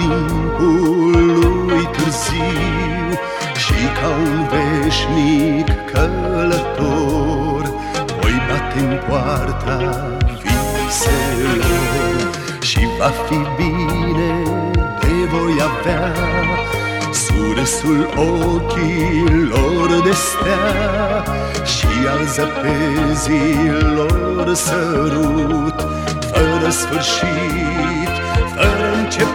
timpului târziu Și ca un veșnic călător Voi bate în poarta viselor Și va fi bine de voi avea Surâsul ochilor de stea Și al zăpezilor sărut Fără sfârșit, fără început.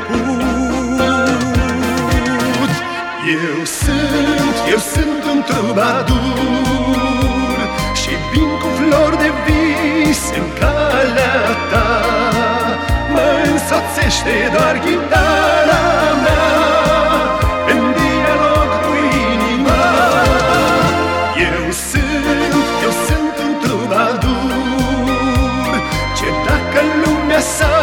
Eu sunt, eu sunt un trubadur Și vin cu flori de vis în calea ta. Mă însoțește doar ghitara lumea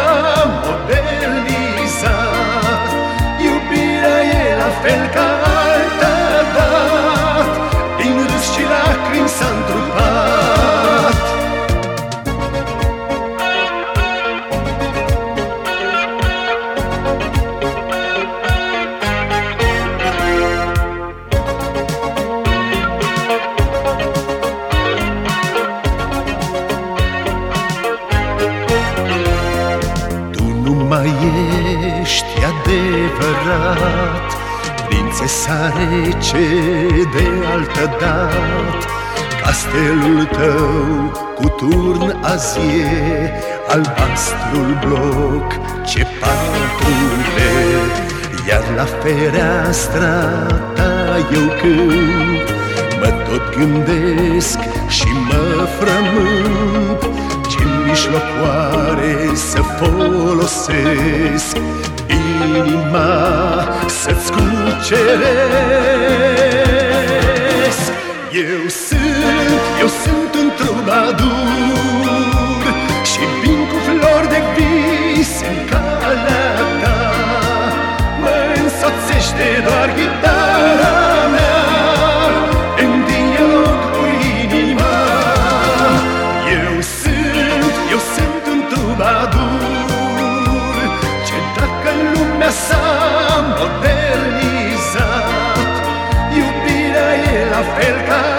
ești adevărat. Prințesa rece de altă dat Castelul tău cu turn azi e Albastrul bloc ce patrule Iar la fereastra ta eu cânt. Mă tot gândesc și mă frământ Ce mijlocoare să folosesc Inima să-ți cuceresc. Eu sunt, eu sunt un trubadur Și vin cu flori de vis în calea ta. Mă însoțește doar ghidarea el camino.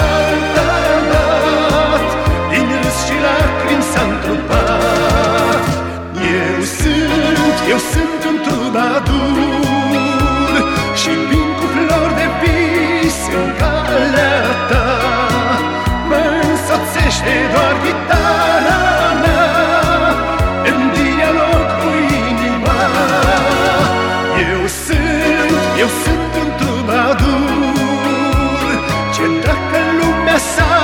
Că dacă lumea s-a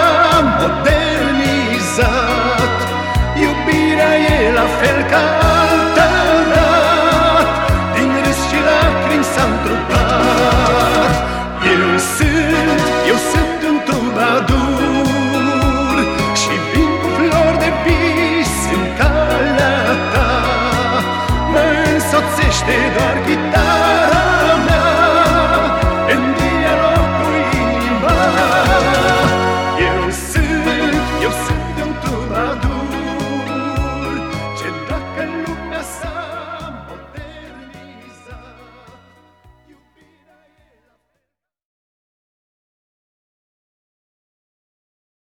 modernizat. Iubirea e la fel ca altă Din râs și lacrimi s-a întrupat. Eu sunt, eu sunt un trubadur Și vin cu flori de vis în calea ta. Mă însoțește doar chitară